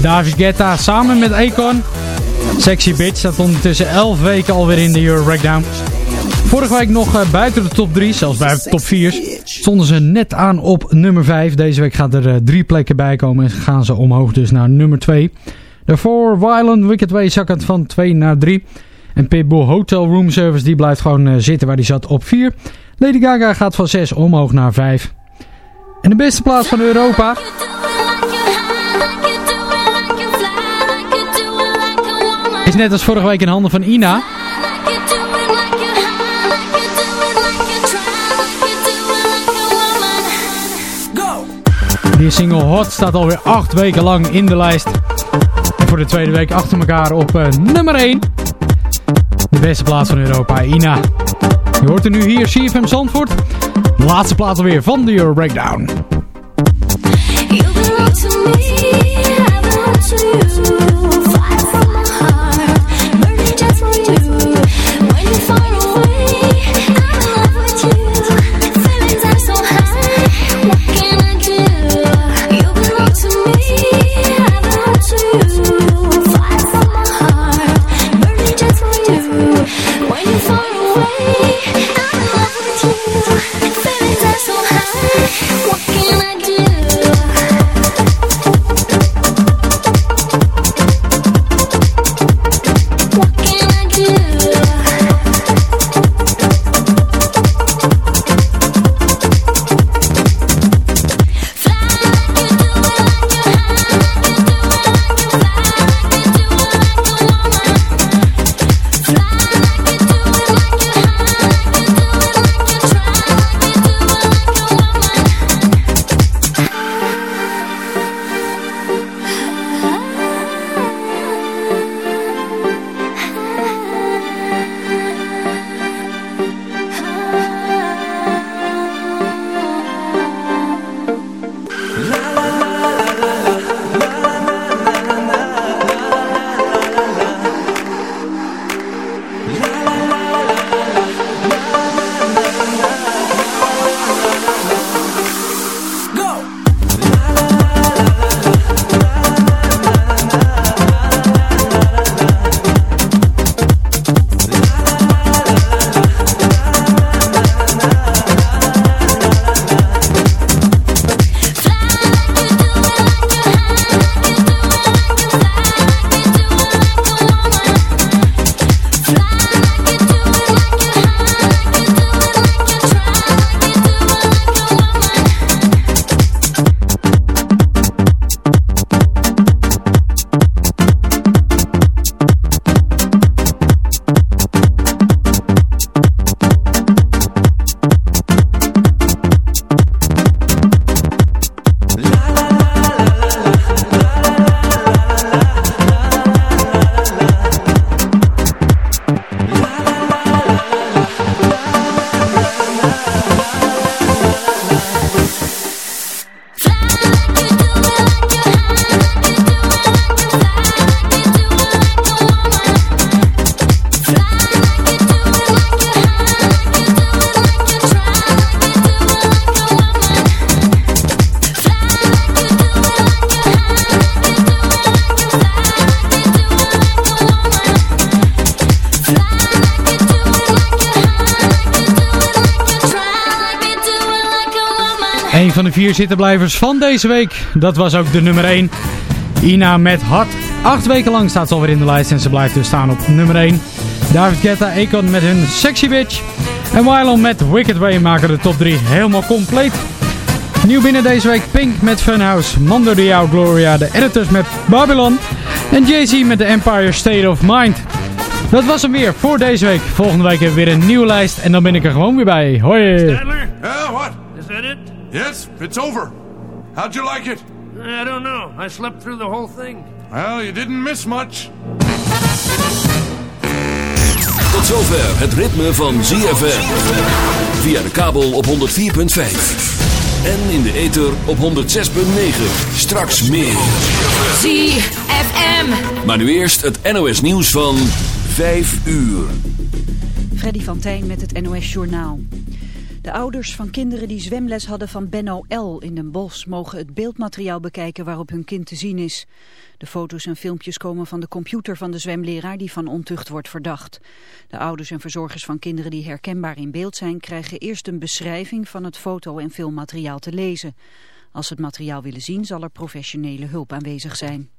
David Guetta samen met Akon. Sexy Bitch staat ondertussen 11 weken alweer in de Euro Breakdown. Vorige week nog eh, buiten de top 3, zelfs bij de top 4. Stonden ze net aan op nummer 5. Deze week gaat er eh, drie plekken bij komen en gaan ze omhoog dus naar nummer 2. Daarvoor Violent Wicked Way zakkend van 2 naar 3. En Pitbull Hotel Room Service die blijft gewoon eh, zitten waar die zat op 4. Lady Gaga gaat van 6 omhoog naar 5. En de beste plaats van Europa is net als vorige week in handen van Ina. Die single Hot staat alweer 8 weken lang in de lijst. En voor de tweede week achter elkaar op uh, nummer 1. De beste plaats van Europa, Ina. Je hoort er nu hier CFM Zandvoort. Laatste plaats alweer van de Euro Breakdown. Vier zittenblijvers van deze week. Dat was ook de nummer 1. Ina met Hart. Acht weken lang staat ze alweer in de lijst en ze blijft dus staan op nummer 1. David Guetta, Akon met hun Sexy Bitch. En Wylon met Wicked Way maken de top 3 helemaal compleet. Nieuw binnen deze week Pink met Funhouse. Mando Diao Gloria, de editors met Babylon. En Jay-Z met The Empire State of Mind. Dat was hem weer voor deze week. Volgende week hebben we weer een nieuwe lijst en dan ben ik er gewoon weer bij. Hoi! Yes, it's over. How'd you like it? I don't know. I slept through the whole thing. Well, you didn't miss much. Tot zover het ritme van ZFM. Via de kabel op 104.5. En in de ether op 106.9. Straks meer. ZFM. Maar nu eerst het NOS nieuws van 5 uur. Freddy van Tijn met het NOS Journaal. De ouders van kinderen die zwemles hadden van Benno L. in Den Bosch... mogen het beeldmateriaal bekijken waarop hun kind te zien is. De foto's en filmpjes komen van de computer van de zwemleraar... die van ontucht wordt verdacht. De ouders en verzorgers van kinderen die herkenbaar in beeld zijn... krijgen eerst een beschrijving van het foto- en filmmateriaal te lezen. Als ze het materiaal willen zien zal er professionele hulp aanwezig zijn.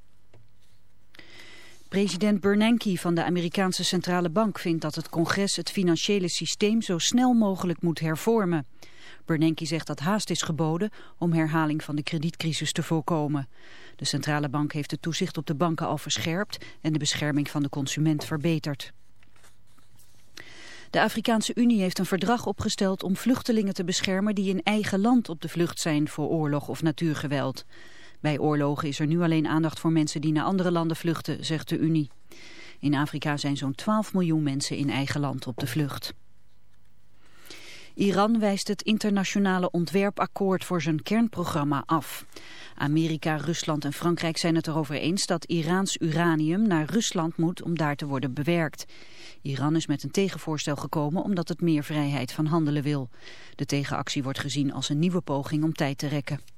President Bernanke van de Amerikaanse Centrale Bank vindt dat het congres het financiële systeem zo snel mogelijk moet hervormen. Bernanke zegt dat haast is geboden om herhaling van de kredietcrisis te voorkomen. De Centrale Bank heeft het toezicht op de banken al verscherpt en de bescherming van de consument verbeterd. De Afrikaanse Unie heeft een verdrag opgesteld om vluchtelingen te beschermen die in eigen land op de vlucht zijn voor oorlog of natuurgeweld. Bij oorlogen is er nu alleen aandacht voor mensen die naar andere landen vluchten, zegt de Unie. In Afrika zijn zo'n 12 miljoen mensen in eigen land op de vlucht. Iran wijst het internationale ontwerpakkoord voor zijn kernprogramma af. Amerika, Rusland en Frankrijk zijn het erover eens dat Iraans uranium naar Rusland moet om daar te worden bewerkt. Iran is met een tegenvoorstel gekomen omdat het meer vrijheid van handelen wil. De tegenactie wordt gezien als een nieuwe poging om tijd te rekken.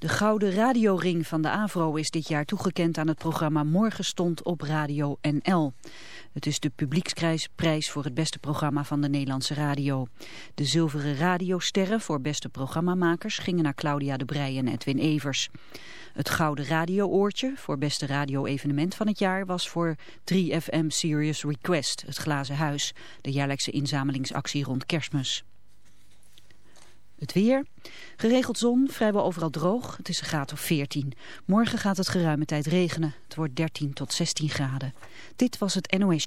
De Gouden Radioring van de AVRO is dit jaar toegekend aan het programma Morgen stond op Radio NL. Het is de publieksprijs voor het beste programma van de Nederlandse radio. De zilveren radiosterren voor beste programmamakers gingen naar Claudia de Brij en Edwin Evers. Het Gouden Radiooortje voor beste radio-evenement van het jaar was voor 3FM Serious Request, het Glazen Huis, de jaarlijkse inzamelingsactie rond kerstmis. Het weer. Geregeld zon, vrijwel overal droog. Het is een graad of 14. Morgen gaat het geruime tijd regenen. Het wordt 13 tot 16 graden. Dit was het NOS.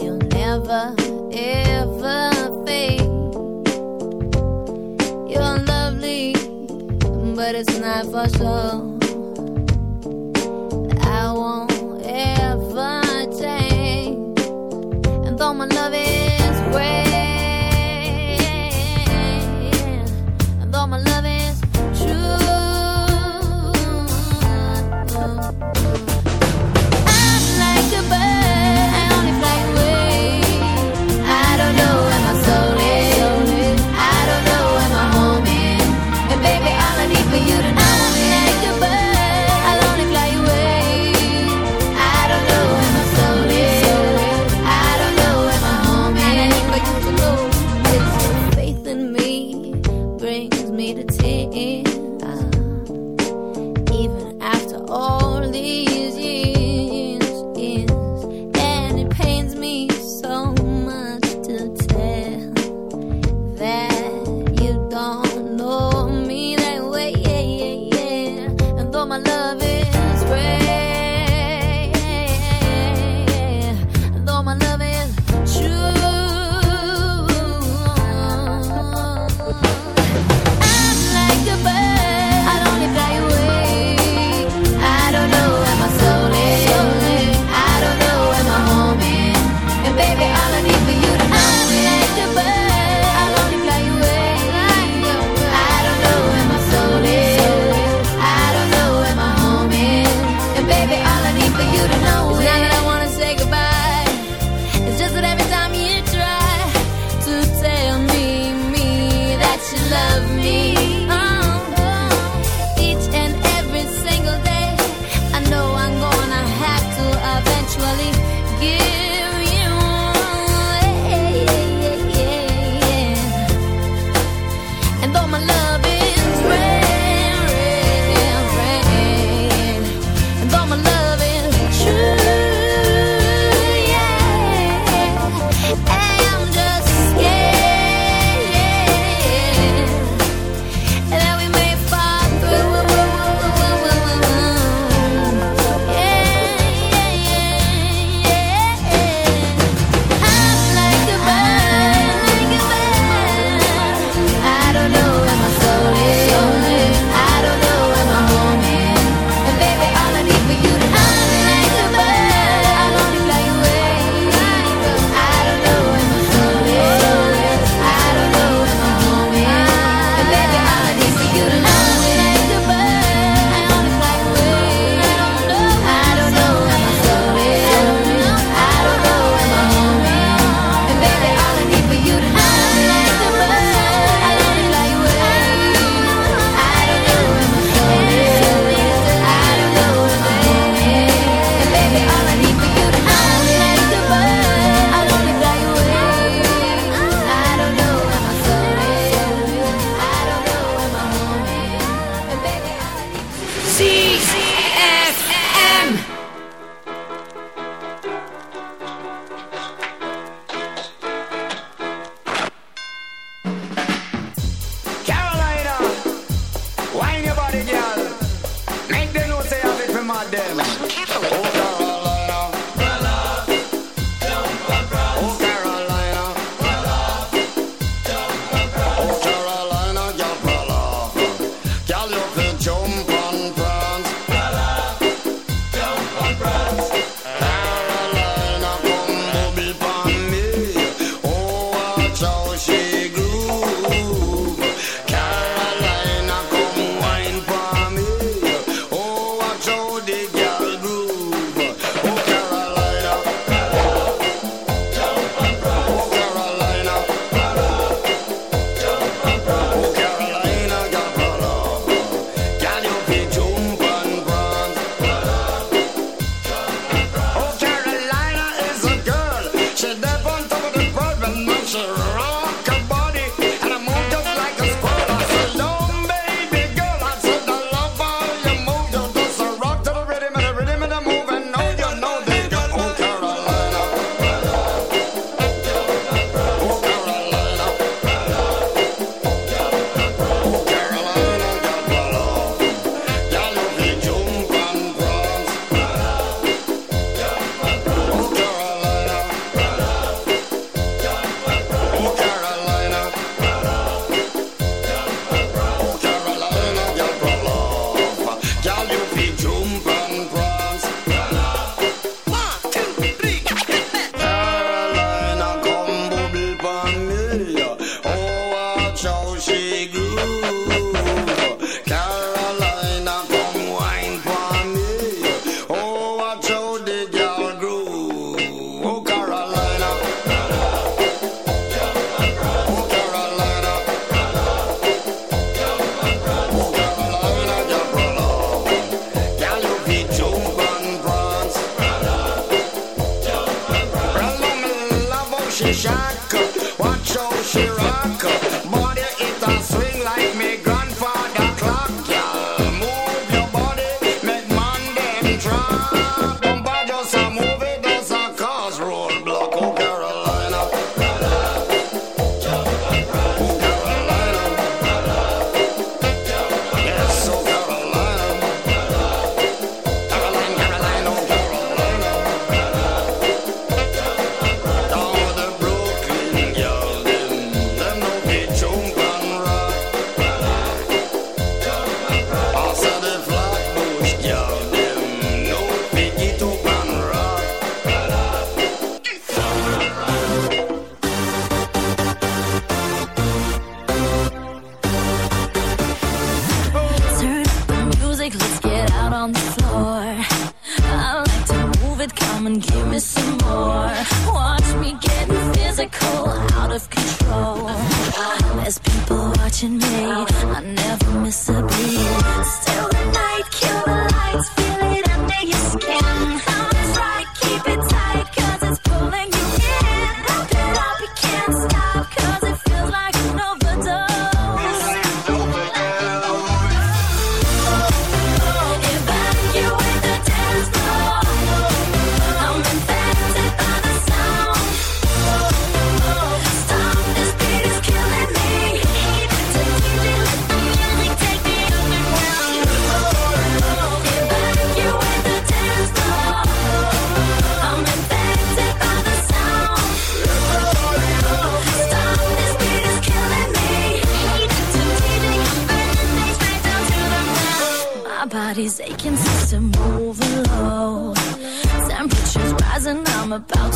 You'll never, ever fade. You're lovely, but it's not for sure. I won't ever change. And though my love is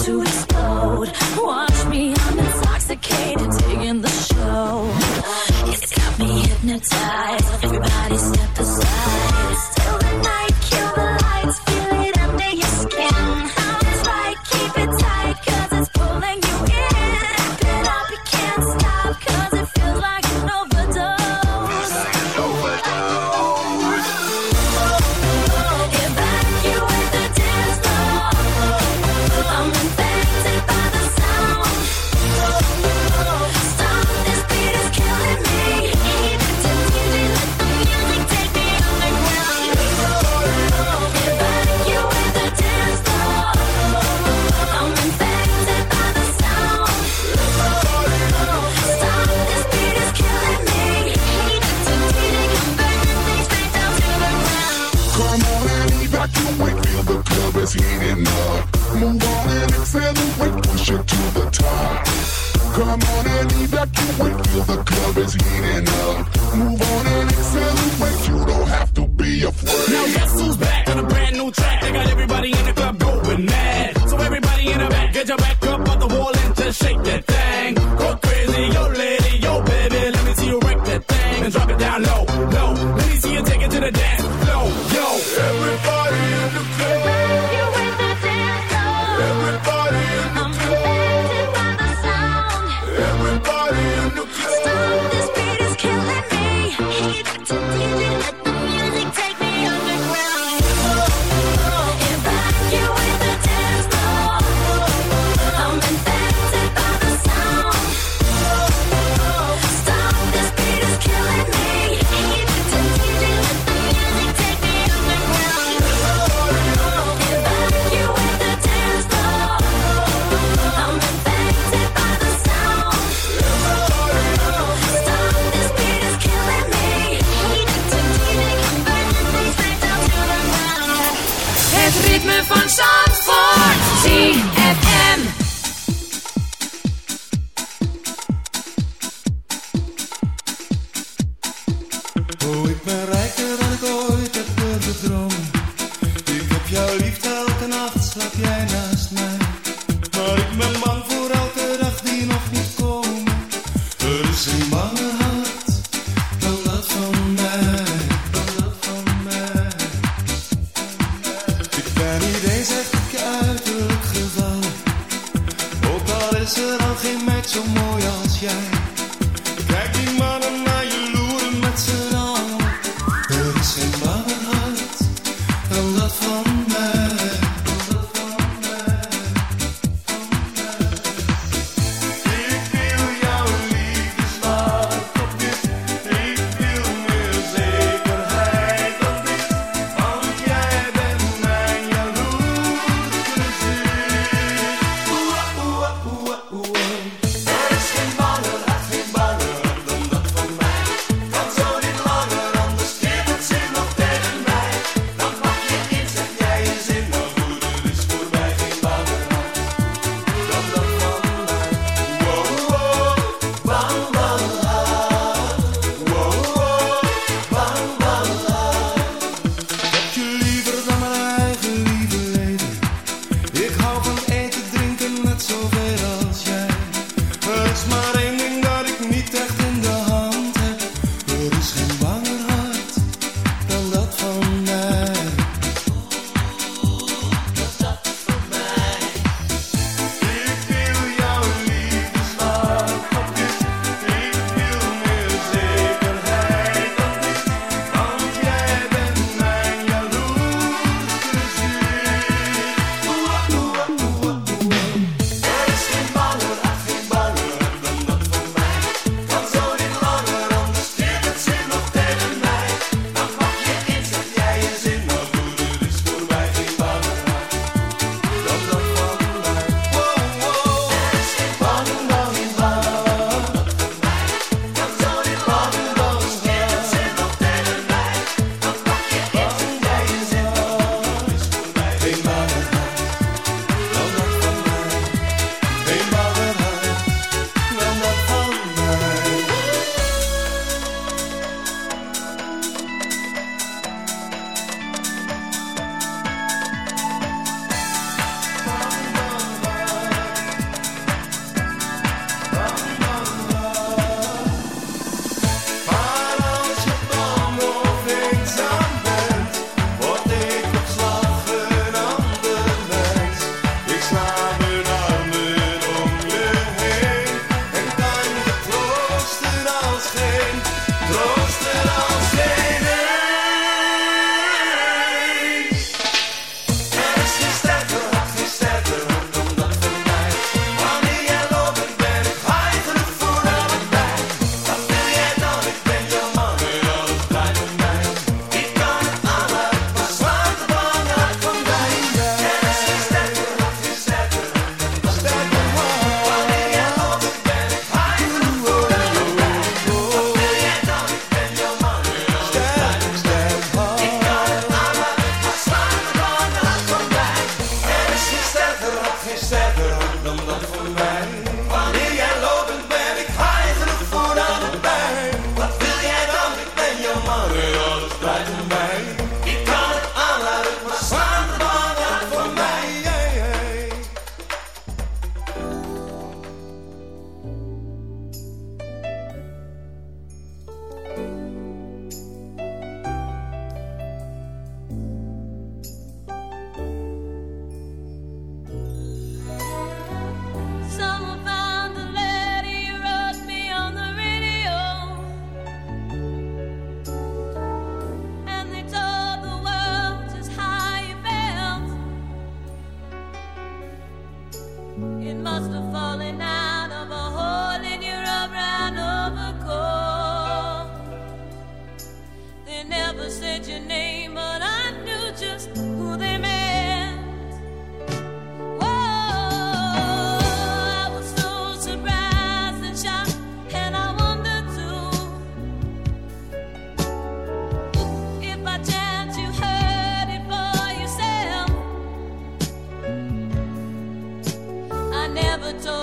to explode. Watch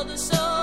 the soul.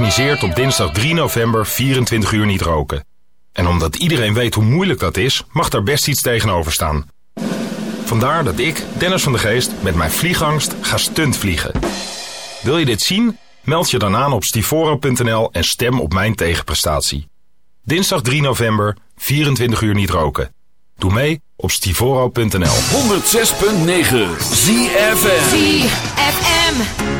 Op dinsdag 3 november 24 uur niet roken. En omdat iedereen weet hoe moeilijk dat is, mag daar best iets tegenover staan. Vandaar dat ik, Dennis van de Geest, met mijn vliegangst ga stuntvliegen. Wil je dit zien? Meld je dan aan op stivoro.nl en stem op mijn tegenprestatie. Dinsdag 3 november, 24 uur niet roken. Doe mee op stivoro.nl. 106.9 ZFM. ZFM.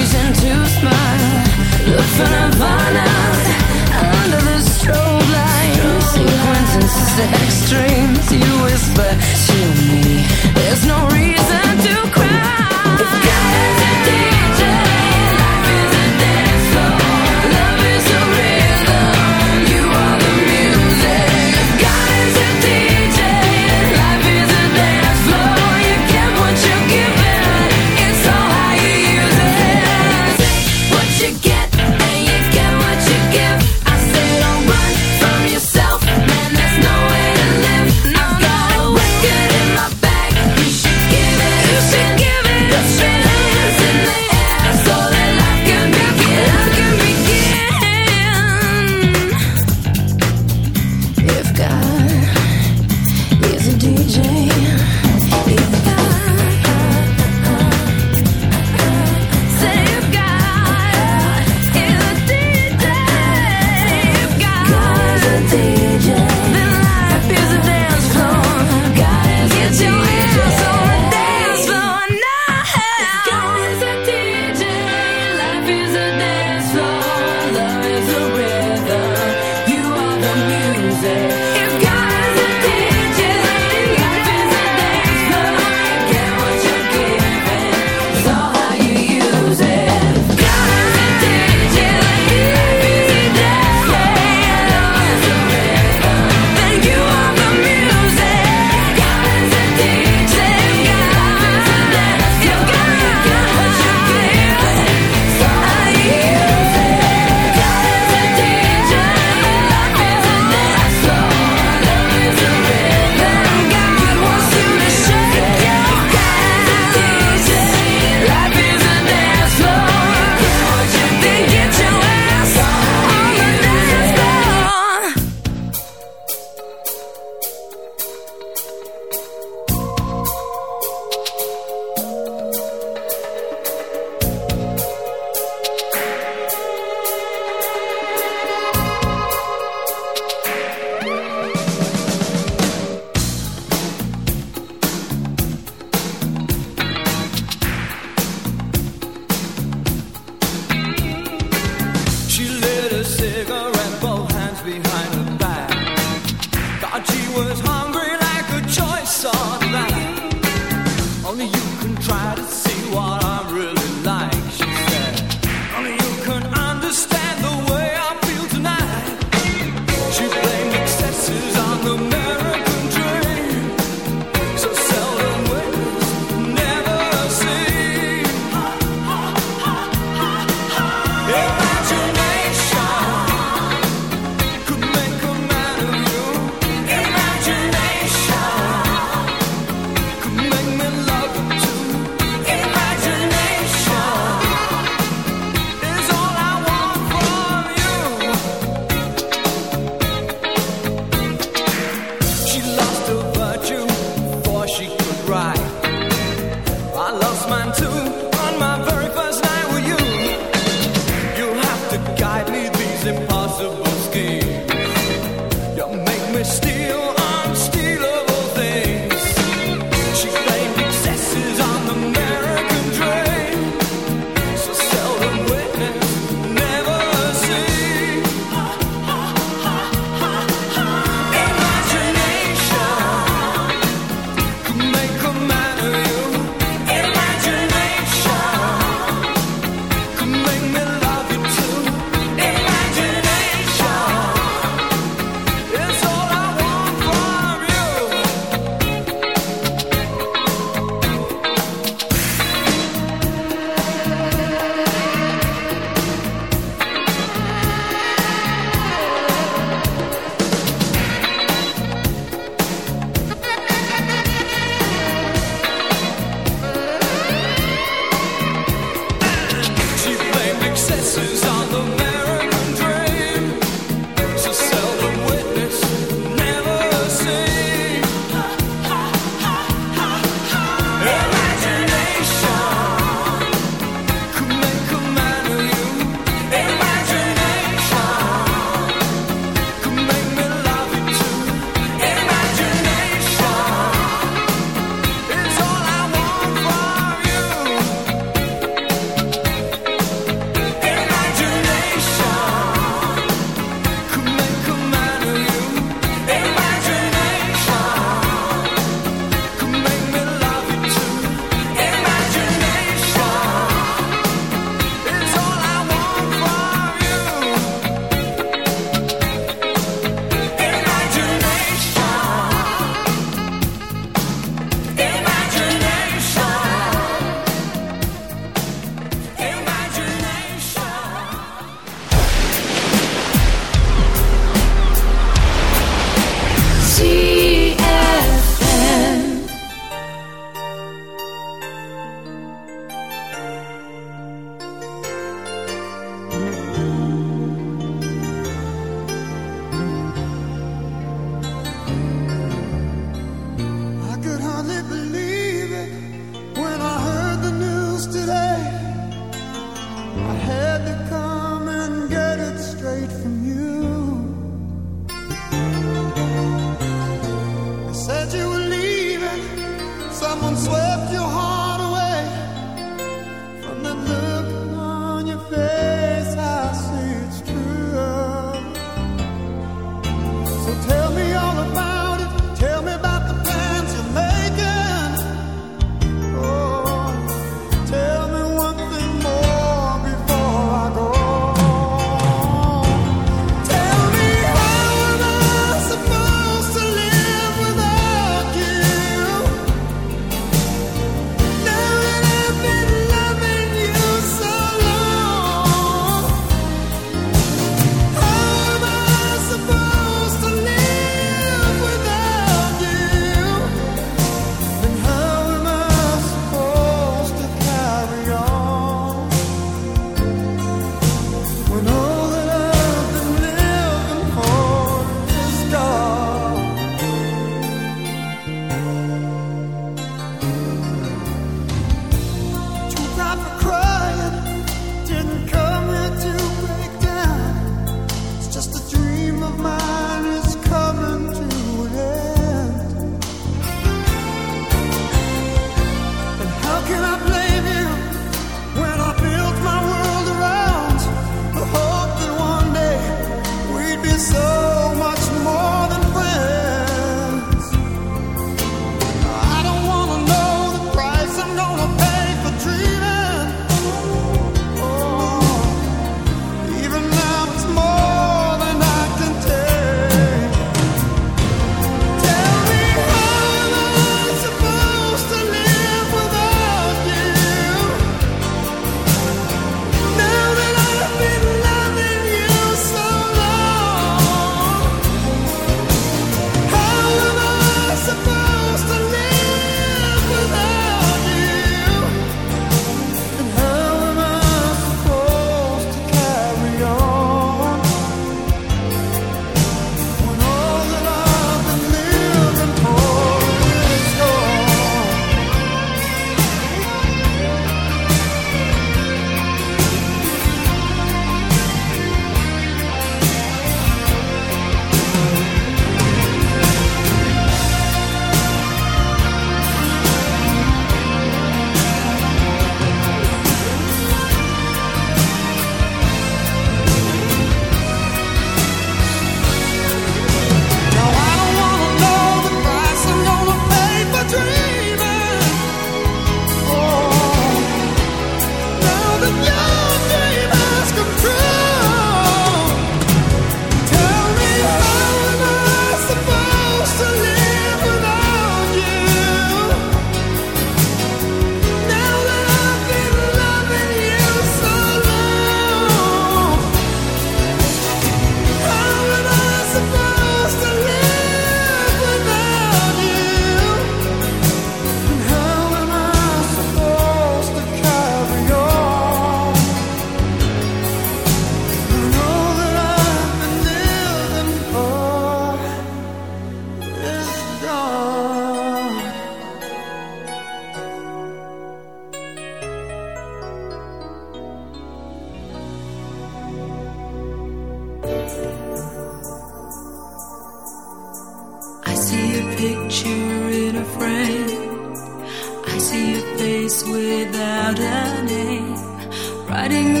hiding